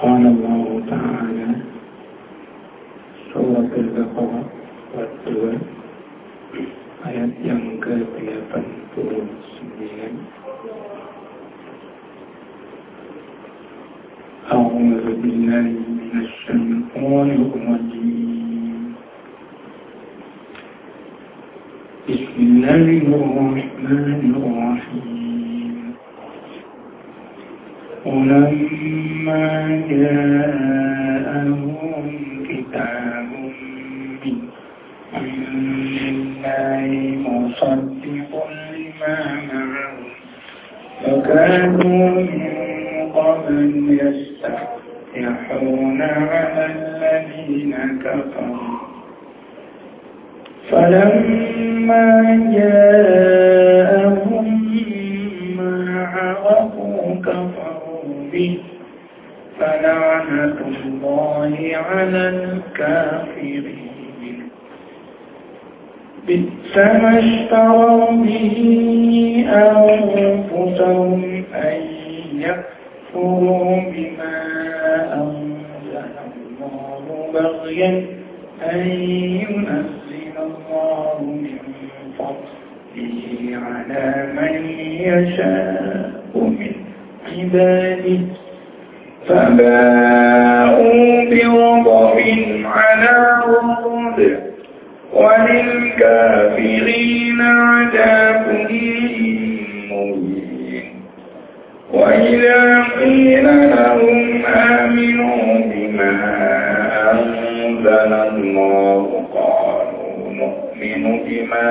قال الله تعالى سورة البقرة والطور ayat yang ke-89 أعوذ بالله من الشيطان الرجيم بسم الله الرحمن الرحيم ولما جاءهم كتاب من عند الله مصدق لما معهم وكانوا من قبل يستفتحون على الذين كفروا فلما جاءهم ما عرفوا كفروا به فلعنة الله على الكافرين. بئس ما اشتروا به أنفسهم أن يكفروا بما أنزل الله بغيا. أن ينزل على من يشاء من عباده. فباءوا بغضب على غضب وللكافرين عذاب مهين. وإذا قيل لهم آمنوا بما أنزل الله قالوا نؤمن بما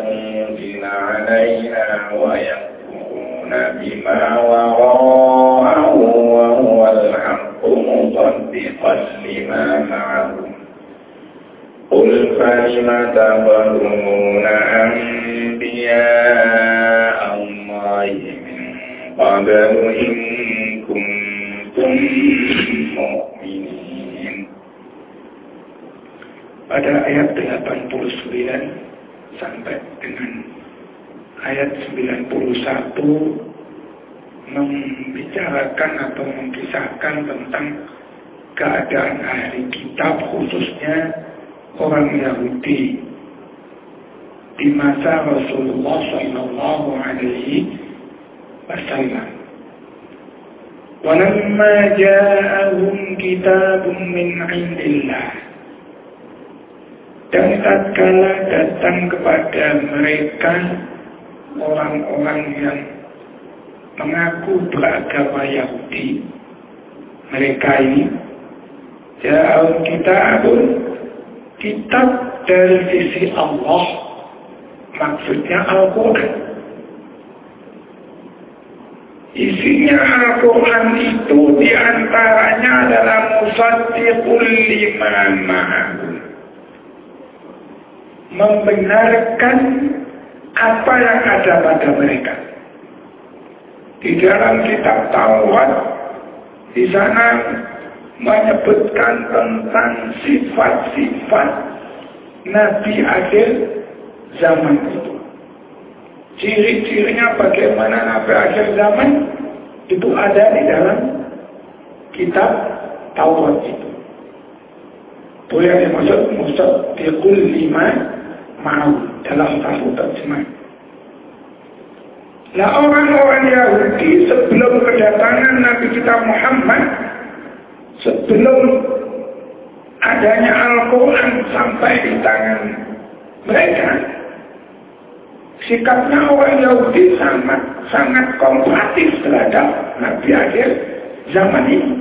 أنزل علينا ويكفرون بما وراءه وهو الحق مصدقا لما معهم قل فلم تقتلون أنبياء الله من قبل إن كنتم مؤمنين pada ayat 89 sampai dengan ayat 91 membicarakan atau mengisahkan tentang keadaan ahli kitab khususnya orang Yahudi di masa Rasulullah Shallallahu Alaihi Wasallam. Walamma ja'ahum kitabun min indillah dan tatkala datang kepada mereka orang-orang yang mengaku beragama Yahudi. Mereka ini ja'ahum kitabun kitab dari sisi Allah maksudnya Al-Quran. Isinya Al-Quran itu di antaranya adalah musaddiqul lima ma'ahum membenarkan apa yang ada pada mereka di dalam kitab Taurat di sana menyebutkan tentang sifat-sifat Nabi akhir zaman itu. Ciri-cirinya bagaimana Nabi akhir zaman itu ada di dalam kitab Taurat itu. Itu yang dimaksud Musa Tiqul lima mau dalam satu terjemah. Nah orang-orang Yahudi sebelum kedatangan Nabi kita Muhammad sebelum adanya Al-Quran sampai di tangan mereka, sikapnya orang Yahudi sangat sangat kooperatif terhadap Nabi akhir zaman ini.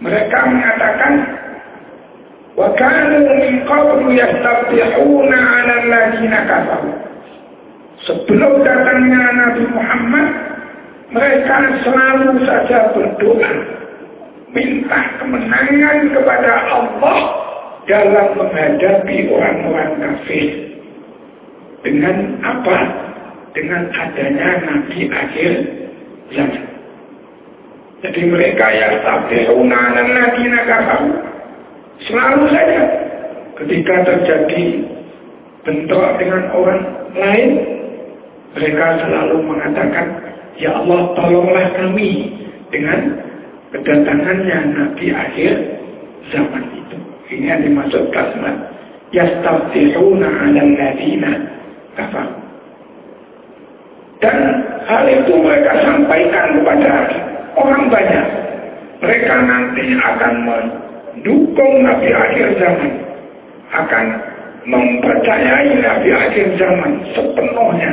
Mereka mengatakan, وَكَانُوا مِنْ قَبْلُ يَسْتَبْتِحُونَ عَلَى الَّذِينَ كَفَرُوا Sebelum datangnya Nabi Muhammad, mereka selalu saja berdoa minta kemenangan kepada Allah dalam menghadapi orang-orang kafir. Dengan apa? Dengan adanya Nabi akhir zaman. Jadi mereka yang tabihuna dan Nabi kafir selalu saja ketika terjadi bentrok dengan orang lain, mereka selalu mengatakan, Ya Allah tolonglah kami dengan kedatangannya Nabi akhir zaman itu. Ini yang dimaksud kalimat yastaftihuna 'alal ladina kafar. Dan hal itu mereka sampaikan kepada orang banyak. Mereka nanti akan mendukung Nabi akhir zaman. Akan mempercayai Nabi akhir zaman sepenuhnya.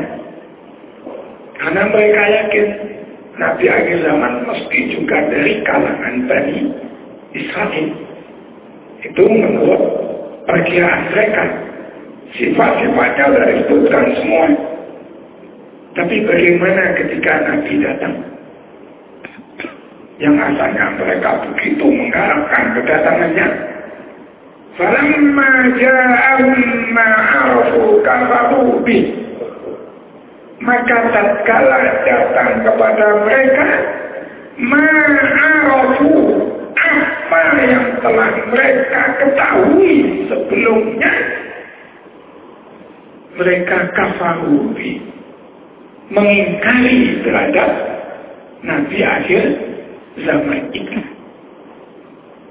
Karena mereka yakin Nabi akhir zaman mesti juga dari kalangan Bani Israel. Itu menurut perkiraan mereka. Sifat-sifatnya sudah disebutkan semua. Tapi bagaimana ketika Nabi datang? Yang asalnya mereka begitu mengharapkan kedatangannya. Falamma ja'ahum kafaru bih. Maka tatkala datang kepada mereka ma'arafu apa yang telah mereka ketahui sebelumnya mereka kafarubi mengingkari terhadap Nabi akhir zaman itu.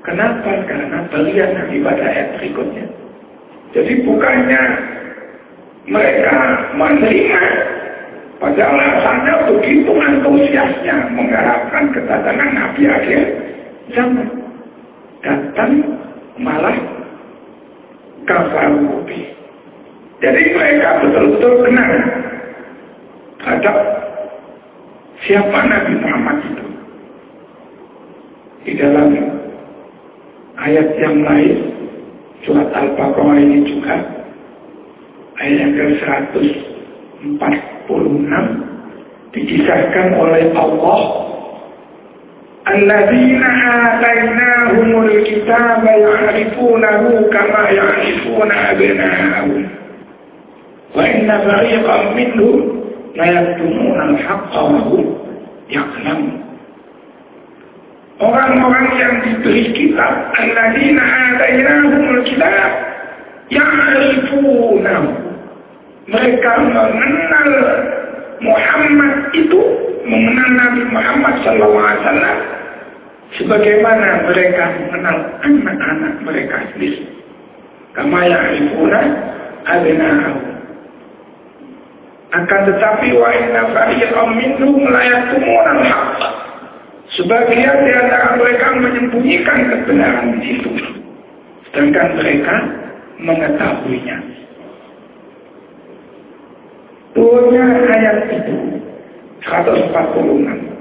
Kenapa? Karena belian Nabi pada ayat berikutnya. Jadi bukannya mereka menerima Padahal asalnya begitu antusiasnya mengharapkan kedatangan Nabi akhir zaman. Datang malah kafarubi. Jadi mereka betul-betul kenal terhadap siapa Nabi Muhammad. Di dalam ayat yang lain, surat Al-Baqarah ini juga, ayat yang ke-104 dikisahkan oleh Allah Alladzina atainahumul kitaba ya'rifunahu kama ya'rifuna abna'ahum. Wa inna fariqan minhum la yaktumuna al-haqqa wa hum ya'lamun Orang-orang yang diberi kitab Alladzina atainahumul kitab ya'rifunahu mereka mengenal Muhammad itu mengenal Nabi Muhammad SAW sebagaimana mereka mengenal anak-anak mereka sendiri. Kama ya'rifuna abna'ahum. Akan tetapi wa inna fariqam minhum la yaktumuna al-haqq. Sebagian di antara mereka menyembunyikan kebenaran itu. Sedangkan mereka mengetahuinya. Turunnya ayat itu 146.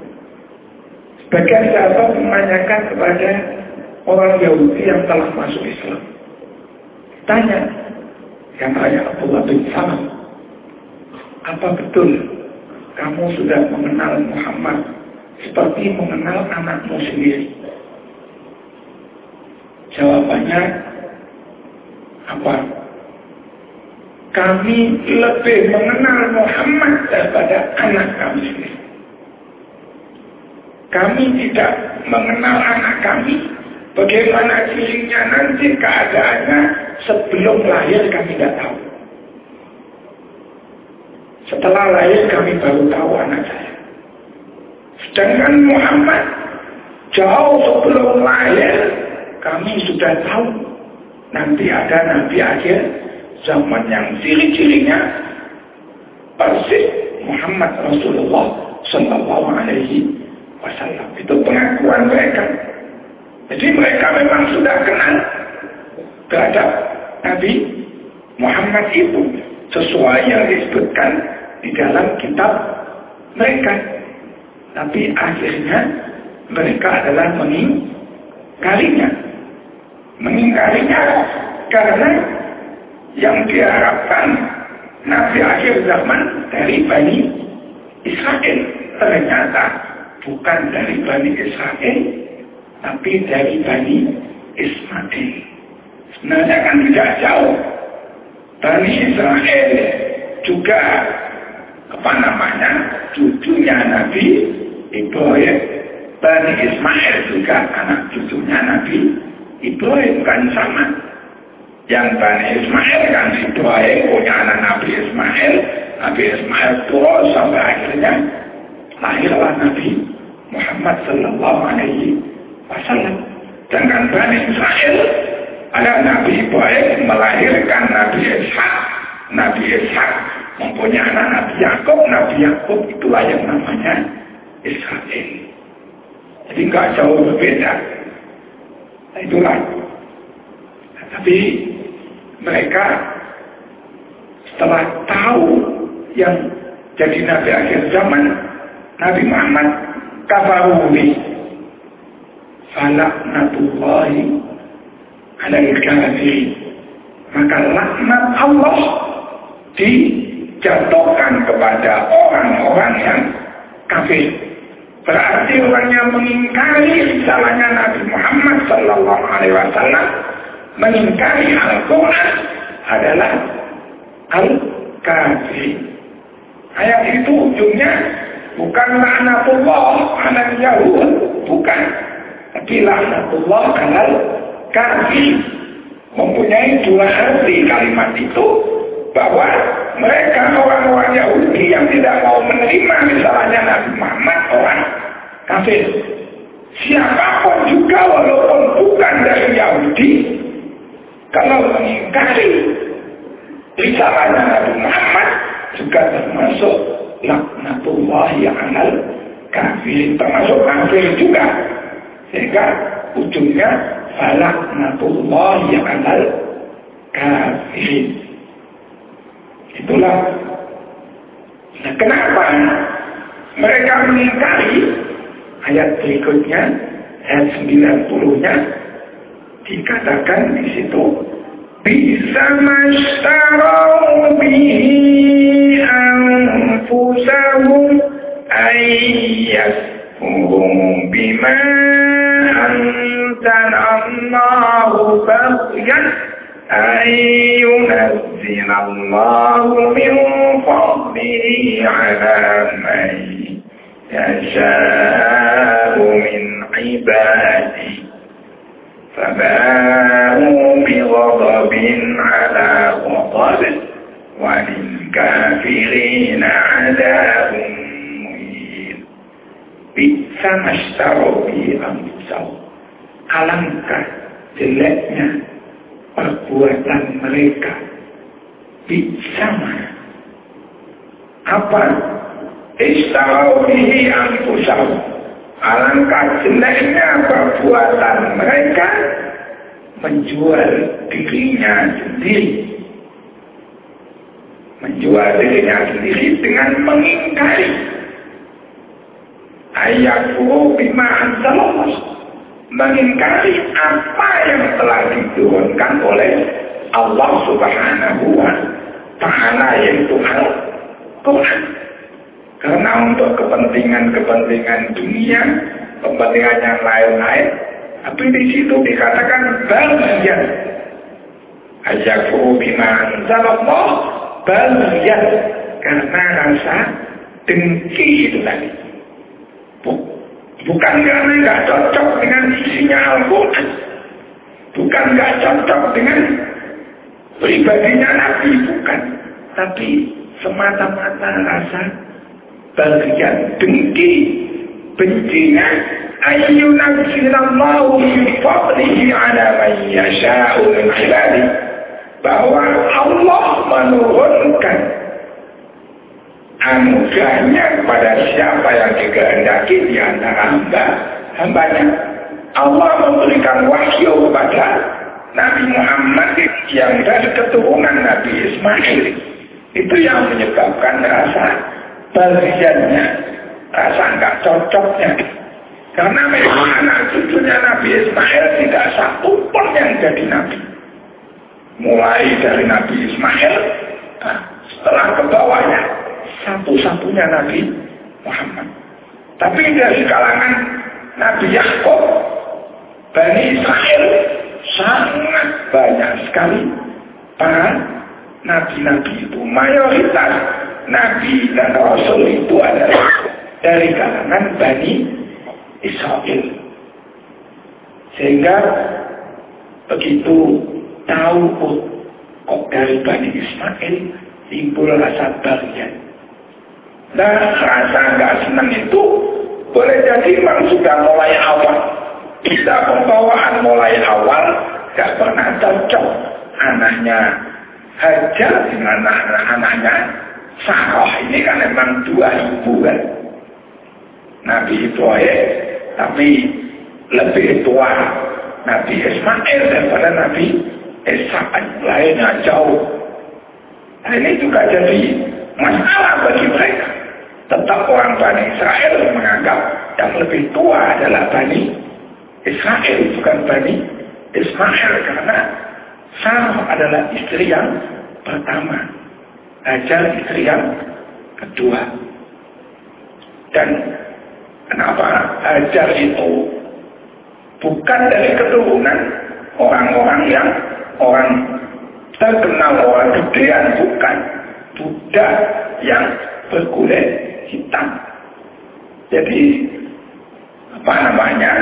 Sebagian sahabat menanyakan kepada orang Yahudi yang telah masuk Islam. Tanya, yang tanya Abdullah bin Salam, apa betul kamu sudah mengenal Muhammad seperti mengenal anakmu sendiri? Jawabannya apa? kami lebih mengenal Muhammad daripada anak kami sendiri. Kami tidak mengenal anak kami, bagaimana dirinya nanti keadaannya sebelum lahir kami tidak tahu. Setelah lahir kami baru tahu anak saya. Sedangkan Muhammad jauh sebelum lahir kami sudah tahu nanti ada nabi akhir zaman yang ciri-cirinya persis Muhammad Rasulullah Sallallahu Alaihi Wasallam. Itu pengakuan mereka. Jadi mereka memang sudah kenal terhadap Nabi Muhammad itu sesuai yang disebutkan di dalam kitab mereka. Tapi akhirnya mereka adalah mengingkarinya. Mengingkarinya karena yang diharapkan Nabi akhir zaman dari Bani Israel. Ternyata bukan dari Bani Israel, tapi dari Bani Ismail. Sebenarnya kan tidak jauh. Bani Israel juga apa namanya cucunya Nabi Ibrahim. Bani Ismail juga anak cucunya Nabi Ibrahim kan sama. Yang Bani Ismail kan Ibrahim punya anak Nabi Ismail. Nabi Ismail terus sampai akhirnya lahirlah Nabi Muhammad Sallallahu Alaihi Wasallam. Dengan Bani Israel ada Nabi Ibrahim melahirkan Nabi Ishak. Nabi Ishak mempunyai anak Nabi Yakub. Nabi Yakub itulah yang namanya Israel. Jadi nggak jauh berbeda. Nah, itulah. Nah, tapi mereka setelah tahu yang jadi nabi akhir zaman Nabi Muhammad kafaruni falaknatullahi alal kafirin maka laknat Allah dijatuhkan kepada orang-orang yang kafir berarti orang yang mengingkari salahnya Nabi Muhammad Sallallahu Alaihi Wasallam mengingkari Al-Quran adalah Al-Kafir. Ayat itu ujungnya bukan laknatullah anak Yahud, bukan. Tapi laknatullah alal kafir. Mempunyai dua arti kalimat itu bahwa mereka orang-orang Yahudi yang tidak mau menerima misalnya Nabi Muhammad orang kafir. Siapa pun juga walaupun bukan dari Yahudi kalau mengingkari risalahnya Nabi Muhammad juga termasuk laknatullah anal kafir termasuk kafir juga. Sehingga ujungnya falaknatullah anal kafir. Itulah. Nah kenapa mereka mengingkari ayat berikutnya ayat 90 nya dikatakan di situ bisa masyarau bihi anfusahum ayyasfuhum bima antanallahu baghyan أن ينزل الله من فضله على من يشاء من عباده فباءوا بغضب على غضب وللكافرين عذاب مهين. بئس ما اشتروا به أنفسهم. alangkah jeleknya perbuatan mereka sama apa istarau bihi anfusahum Alangkah jeleknya perbuatan mereka menjual dirinya sendiri. Menjual dirinya sendiri dengan mengingkari ayatku bima anzalallah. Mengingkari apa yang telah diturunkan oleh Allah subhanahu wa ta'ala yaitu Al-Quran. Karena untuk kepentingan-kepentingan dunia, kepentingan yang lain-lain, tapi di situ dikatakan bagian. Ajaku bima anzalallah bagian. Karena rasa dengki itu tadi. Bukan karena nggak cocok dengan isinya Al-Quran. Bukan nggak cocok dengan pribadinya Nabi, bukan. Tapi semata-mata rasa bagian dengki bencinya ayyunazzilallahu min fadlihi ala man yasha'u min ibadi. Bahwa Allah menurunkan anugerahnya kepada siapa yang dikehendaki di antara hamba hambanya. Allah memberikan wahyu kepada Nabi Muhammad yang dari keturunan Nabi Ismail. Itu yang menyebabkan rasa bagiannya rasa nggak cocoknya. Karena memang anak cucunya Nabi Ismail tidak satu pun yang jadi Nabi. Mulai dari Nabi Ismail nah, setelah ke bawahnya satu-satunya Nabi Muhammad. Tapi dari kalangan Nabi Yakub Bani Israel sangat banyak sekali para nabi-nabi itu mayoritas Nabi dan Rasul itu adalah dari kalangan Bani Israel. Sehingga begitu tahu oh, kok dari Bani Ismail timbul rasa bagian. Nah, rasa nggak senang itu boleh jadi memang sudah mulai awal. Kita pembawaan mulai awal gak pernah cocok anaknya Hajar dengan anak-anaknya Sarah ini kan memang dua ibu kan. Nabi Ibrahim tapi lebih tua Nabi Ismail daripada Nabi Ishak lainnya jauh. Nah, ini juga jadi masalah bagi mereka. Tetap orang Bani Israel menganggap yang lebih tua adalah Bani Israel, bukan Bani Ismail. Karena Sarah adalah istri yang pertama. Hajar istri yang kedua. Dan kenapa Hajar itu bukan dari keturunan orang-orang yang orang terkenal orang gedean bukan. Buddha yang berkulit hitam. Jadi apa namanya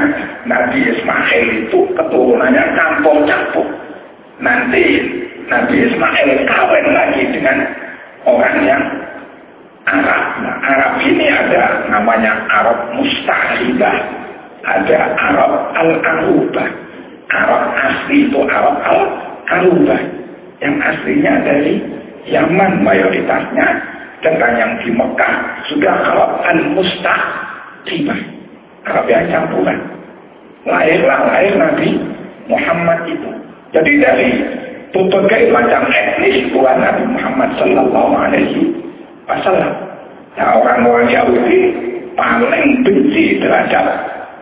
Nabi Ismail itu keturunannya campur-campur. Nanti Nabi Ismail kawin lagi dengan orang yang Arab. Nah, Arab ini ada namanya Arab Mustahibah. Ada Arab Al-Arubah Arab asli itu Arab Al-Arubah yang aslinya dari Yaman mayoritasnya. Sedangkan yang di Mekah. Sudah Arab Al-Mustaqimah Arab yang campuran. Lahirlah lahir Nabi Muhammad itu. Jadi dari berbagai macam etnis buat Nabi Muhammad Sallallahu Alaihi Wasallam nah orang-orang Yahudi paling benci terhadap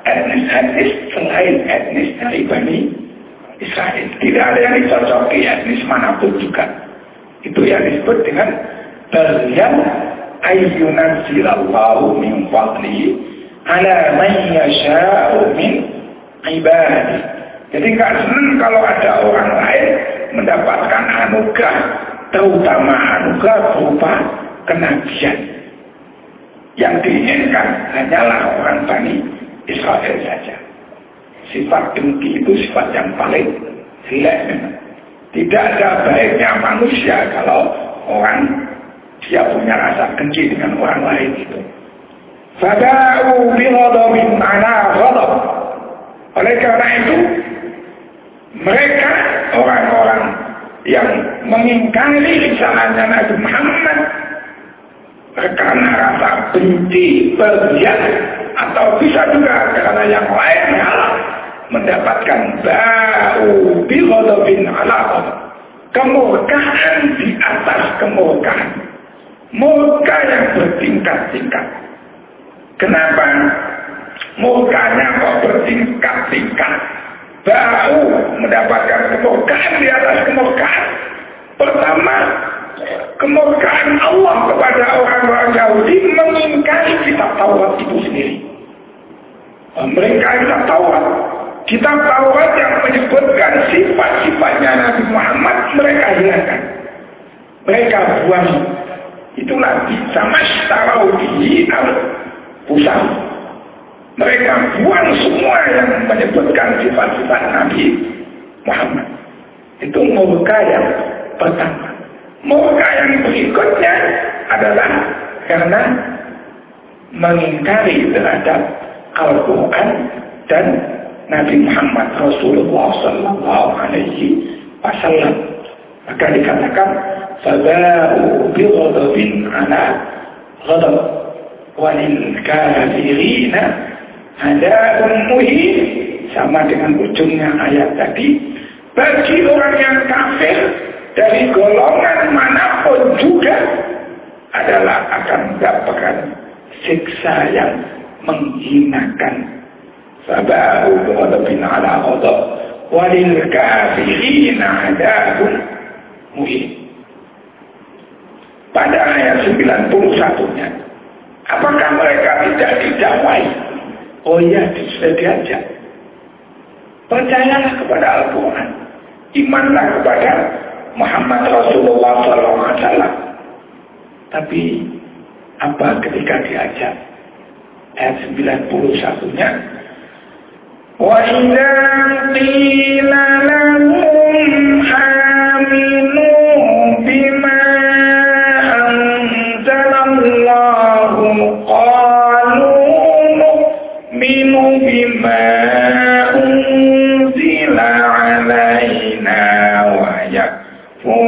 etnis-etnis selain etnis dari Bani Israel. Tidak ada yang dicocoki etnis mana pun juga. Itu yang disebut dengan Balian ayyunan silallahu min fadli ala man yasha'u min ibadi. Jadi nggak senang kalau ada orang lain mendapatkan anugerah, terutama anugerah berupa kenabian. Yang diinginkan hanyalah orang Bani Israel saja. Sifat dengki itu sifat yang paling jelek Tidak ada baiknya manusia kalau orang dia punya rasa kenci dengan orang lain itu. Fada'u bighadabin ala ghadab. Oleh karena itu, mereka orang-orang yang mengingkari jalannya Nabi Muhammad. Karena rasa benci berlian atau bisa juga karena yang lain hal mendapatkan bau bighadabin ala kemurkaan di atas kemurkaan. Murka yang bertingkat-tingkat. Kenapa? Murkanya kok bertingkat-tingkat bau mendapatkan kemurkaan di atas kemurkaan pertama kemurkaan Allah kepada orang-orang Yahudi mengingkari kitab Taurat itu sendiri. Mereka kitab Taurat. Kitab Taurat yang menyebutkan sifat-sifatnya Nabi Muhammad mereka hilangkan. Mereka buang. Itulah sama di pusat. Mereka buang semua yang menyebutkan sifat-sifat Nabi Muhammad. Itu murka yang pertama. Murka yang berikutnya adalah karena mengingkari terhadap Al-Quran dan Nabi Muhammad Rasulullah Sallallahu Alaihi Wasallam. Maka dikatakan Fabau bighadabin ala ghadab walil kafirina hada'un muhin sama dengan ujungnya ayat tadi bagi orang yang kafir dari golongan mana pun juga adalah akan mendapatkan siksa yang menghinakan. Sabahu ghadabin ala ghadab walil kafirina adabun muhin. Pada ayat 91-nya, apakah mereka tidak didakwai? Oh iya, sudah diajak. Percayalah kepada Al-Quran. Imanlah kepada Muhammad Rasulullah SAW. Tapi apa ketika diajak? Ayat 91-nya. Wa qila lahum amin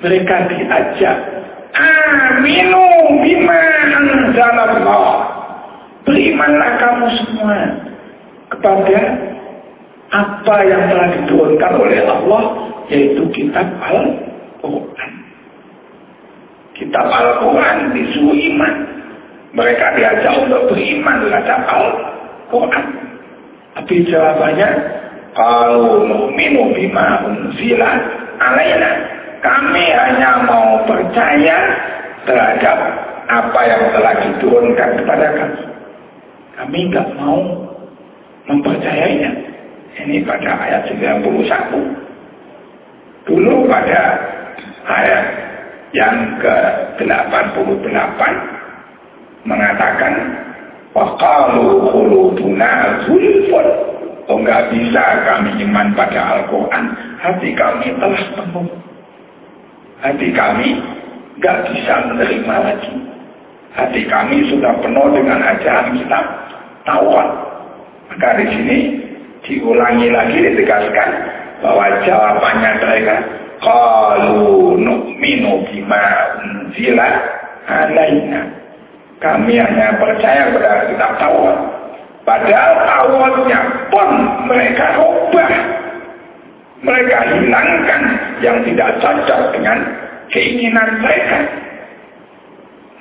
mereka diajak aminu bima anzalallah berimanlah kamu semua kepada apa yang telah diturunkan oleh Allah yaitu kitab Al-Quran. Kitab Al-Quran disuruh iman. Mereka diajak untuk beriman terhadap Al-Quran. Tapi jawabannya, kalau mu'minu bima unzila alaina. Kami hanya mau percaya terhadap apa yang telah diturunkan kepada kami. Kami nggak mau mempercayainya. Ini pada ayat 91. Dulu pada ayat yang ke-88 mengatakan Waqalu khuluduna zulfun Oh enggak bisa kami iman pada Al-Quran Hati kami telah penuh Hati kami enggak bisa menerima lagi. Hati kami sudah penuh dengan ajaran kitab Taurat Maka di sini diulangi lagi ditegaskan bahwa jawabannya mereka qalu nu'minu bima unzila alaina. Kami hanya percaya pada kitab Taurat padahal Tauratnya pun mereka ubah. Mereka hilangkan yang tidak cocok dengan keinginan mereka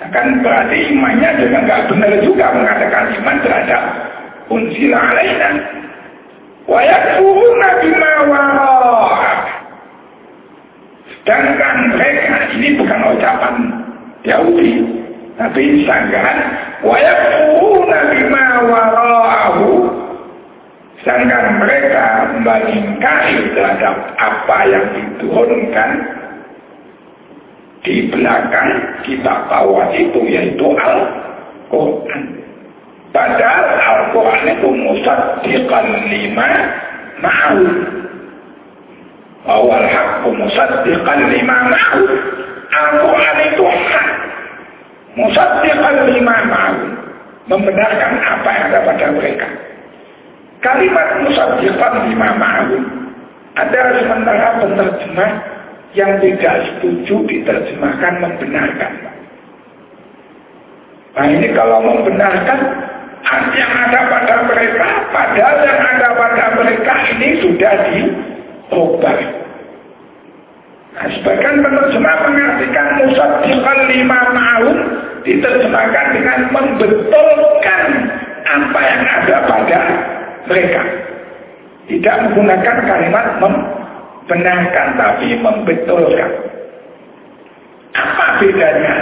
akan berarti imannya juga nggak benar juga mengatakan iman terhadap unzila alaina Wayakfuruna bima. Sedangkan mereka ini bukan ucapan Yahudi, tapi sanggahan wayakfuruna bima. Sedangkan mereka mengingkari terhadap apa yang diturunkan di belakang kitab Taurat itu yaitu Al-Quran. Padahal Al-Quran itu musaddiqan lima ma'u. Awal hakku musaddiqan lima ma'u. Al-Quran itu hak. Musaddiqan lima ma'u. Membenarkan apa yang ada pada mereka. Kalimat musaddiqan lima ma'u. Ada sementara penerjemah yang tidak setuju diterjemahkan membenarkan. Nah ini kalau membenarkan yang ada pada mereka, padahal yang ada pada mereka ini sudah diubah. Nah, sebagian penerjemah mengartikan musaddiqan lima tahun diterjemahkan dengan membetulkan apa yang ada pada mereka. Tidak menggunakan kalimat membenarkan tapi membetulkan. Apa bedanya?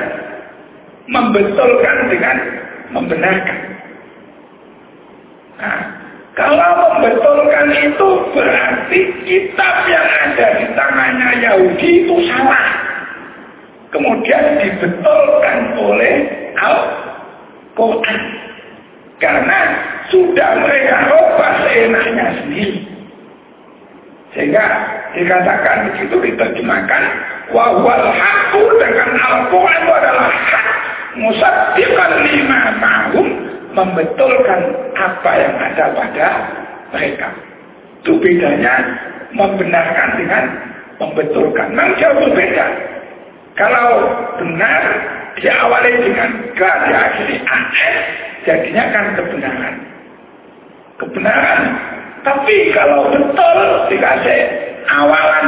Membetulkan dengan membenarkan. Nah, kalau membetulkan itu berarti kitab yang ada di tangannya Yahudi itu salah. Kemudian dibetulkan oleh Al-Quran. Karena sudah mereka rubah seenaknya sendiri. Sehingga dikatakan begitu diterjemahkan wahwal haku dengan Al-Quran itu adalah hak musaddiqan lima tahun membetulkan apa yang ada pada mereka. Itu bedanya membenarkan dengan membetulkan. Memang jauh berbeda. Kalau benar diawali dengan G diakhiri AS, jadinya kan kebenaran. Kebenaran. Tapi kalau betul dikasih awalan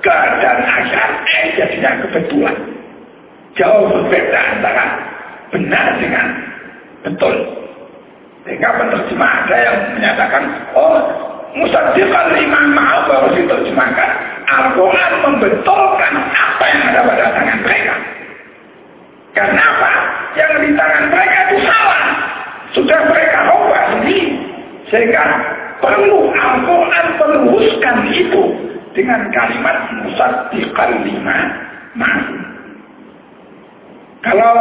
G dan akhir E jadinya kebetulan. Jauh berbeda antara benar dengan betul. Sehingga penerjemah ada yang menyatakan, oh Musaddiqan lima maaf harus diterjemahkan. Al-Quran membetulkan apa yang ada pada tangan mereka. Karena apa? Yang di tangan mereka itu salah. Sudah mereka ubah sendiri. Sehingga perlu Al-Quran meluruskan itu dengan kalimat musaddiqan lima maaf. Kalau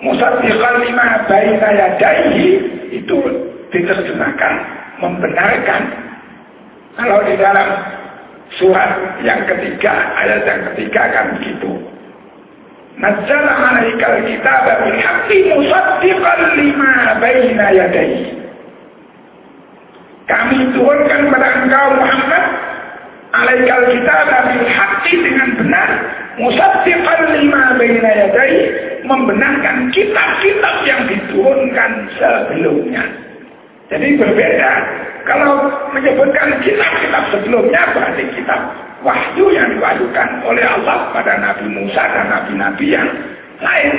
musaddiqan lima baina yadaihi itu diterjemahkan membenarkan. Kalau di dalam surat yang ketiga ayat yang ketiga kan begitu. Nazzala alaikal kitab bil haqqi musaddiqan lima baina yadayhi Kami turunkan pada engkau Muhammad alaikal kitab bil haqqi dengan benar musaddiqan lima baina yadayhi membenarkan kitab-kitab yang diturunkan sebelumnya. Jadi berbeda. Kalau menyebutkan kitab-kitab sebelumnya berarti kitab wahyu yang diwahyukan oleh Allah pada Nabi Musa dan Nabi-Nabi yang lain.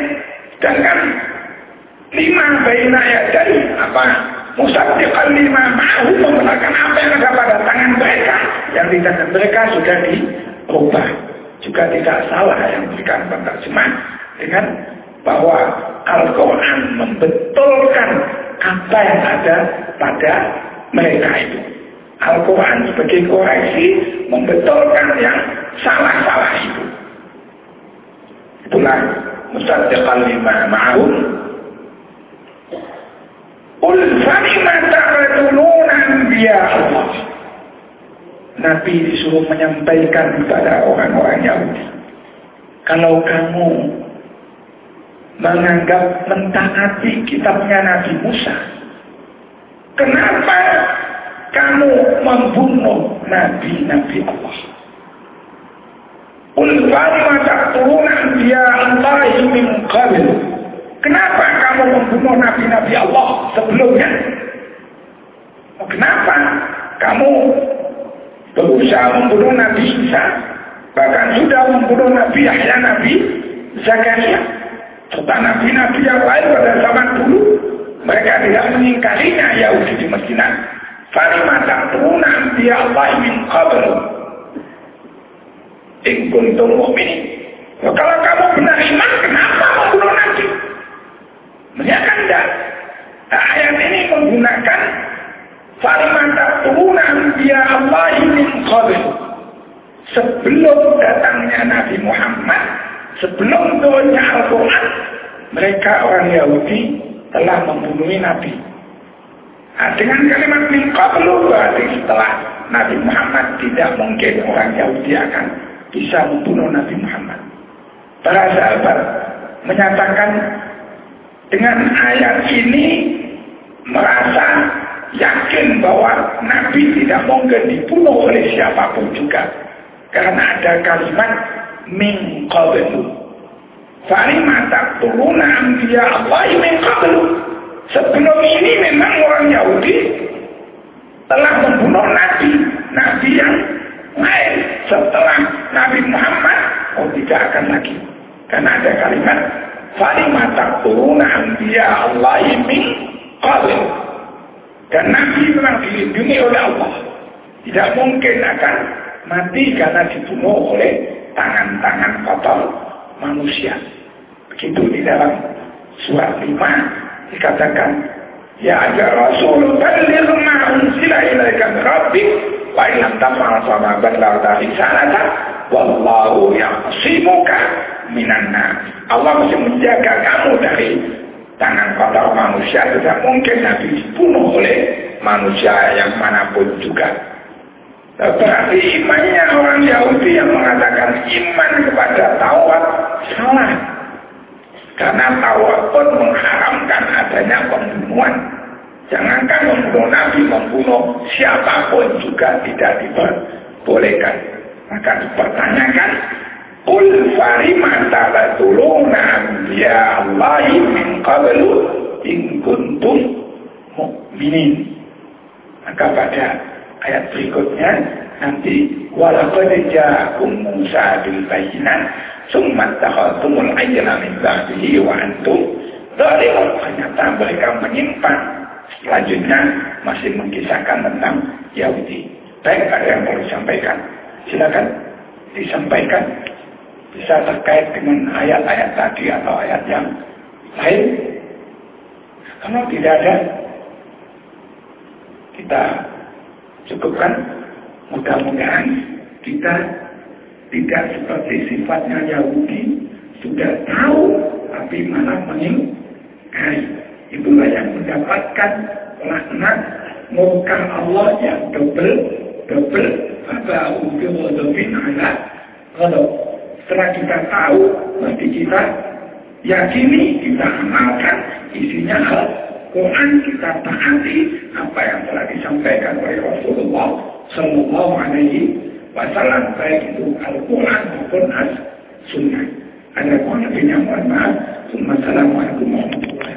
Sedangkan lima baina ya dari apa musaddiqan lima mahu menggunakan apa yang ada pada tangan mereka yang di tangan mereka sudah diubah juga tidak salah yang berikan penerjemah dengan bahwa Al-Quran membetulkan apa yang ada pada mereka itu. Al-Quran sebagai koreksi membetulkan yang salah-salah itu. Itulah musaddiqan lima ma'hum. Qul falima ta'ratuluna anbiya Allah. Nabi disuruh menyampaikan kepada orang-orang Yahudi. Kalau kamu menganggap mentaati kitabnya Nabi Musa. Kenapa kamu membunuh nabi-nabi Allah? Ulfani turunan dia antahi min qabil. Kenapa kamu membunuh nabi-nabi Allah sebelumnya? Kenapa kamu berusaha membunuh Nabi Isa? Bahkan sudah membunuh Nabi Yahya, Nabi Zakaria serta nabi-nabi yang lain pada zaman dulu mereka tidak mengingkarinya Yahudi di Medina. Falima ta'tuna dia Allah min qabl. In mu'minin. Kalau kamu benar iman, kenapa nabi? Kan tidak. Nah, ayat ini menggunakan Falima ta'tuna dia Allah min qabl. Sebelum datangnya Nabi Muhammad, Sebelum turunnya Al-Quran, mereka orang Yahudi telah membunuh Nabi. Nah, dengan kalimat min qablu berarti setelah Nabi Muhammad tidak mungkin orang Yahudi akan bisa membunuh Nabi Muhammad. Para sahabat menyatakan dengan ayat ini merasa yakin bahwa Nabi tidak mungkin dibunuh oleh siapa pun juga. Karena ada kalimat min qablu. Falima taqtuluna anbiya Allah min qablu. Sebelum ini memang orang Yahudi telah membunuh nabi, nabi yang lain setelah Nabi Muhammad oh tidak akan lagi. Karena ada kalimat falima taqtuluna anbiya Allah min qablu. Dan Nabi memang dilindungi oleh Allah. Tidak mungkin akan mati karena dibunuh oleh tangan-tangan kotor manusia. Begitu di dalam surat 5 dikatakan, Ya aja Rasul balir ma unsila ilaika rabbik wa illam taf'al sama ballaghta risalata wallahu yaqsimuka minan Allah masih menjaga kamu dari tangan kotor manusia tidak mungkin Nabi dibunuh oleh manusia yang mana pun juga. Berarti imannya orang Yahudi yang mengatakan iman kepada Taurat salah. Karena Taurat pun mengharamkan adanya pembunuhan. Jangankan membunuh Nabi, membunuh siapa pun juga tidak diperbolehkan. Maka dipertanyakan, Qul farima tabatuluna Allahi min qablu in kuntum mu'minin. Maka pada ayat berikutnya nanti walaqad ja'akum Musa bil bayyinat summa takhadtumul ajla min ba'dihi wa antum zalimun ternyata mereka menyimpan selanjutnya masih mengisahkan tentang Yahudi. Baik, ada yang mau disampaikan. Silakan disampaikan. Bisa terkait dengan ayat-ayat tadi atau ayat yang lain. Kalau tidak ada, kita cukupkan. Mudah-mudahan kita tidak seperti sifatnya Yahudi sudah tahu tapi malah mengingkari. Itulah yang mendapatkan laknat muka Allah yang double double pada ujung wadobin ala kalau setelah kita tahu nanti kita yakini kita amalkan isinya hal Quran kita taati apa yang telah disampaikan oleh Rasulullah Sallallahu Alaihi Wasallam baik itu Al-Quran maupun As-Sunnah. Ada pun lebihnya mohon maaf. Assalamualaikum warahmatullahi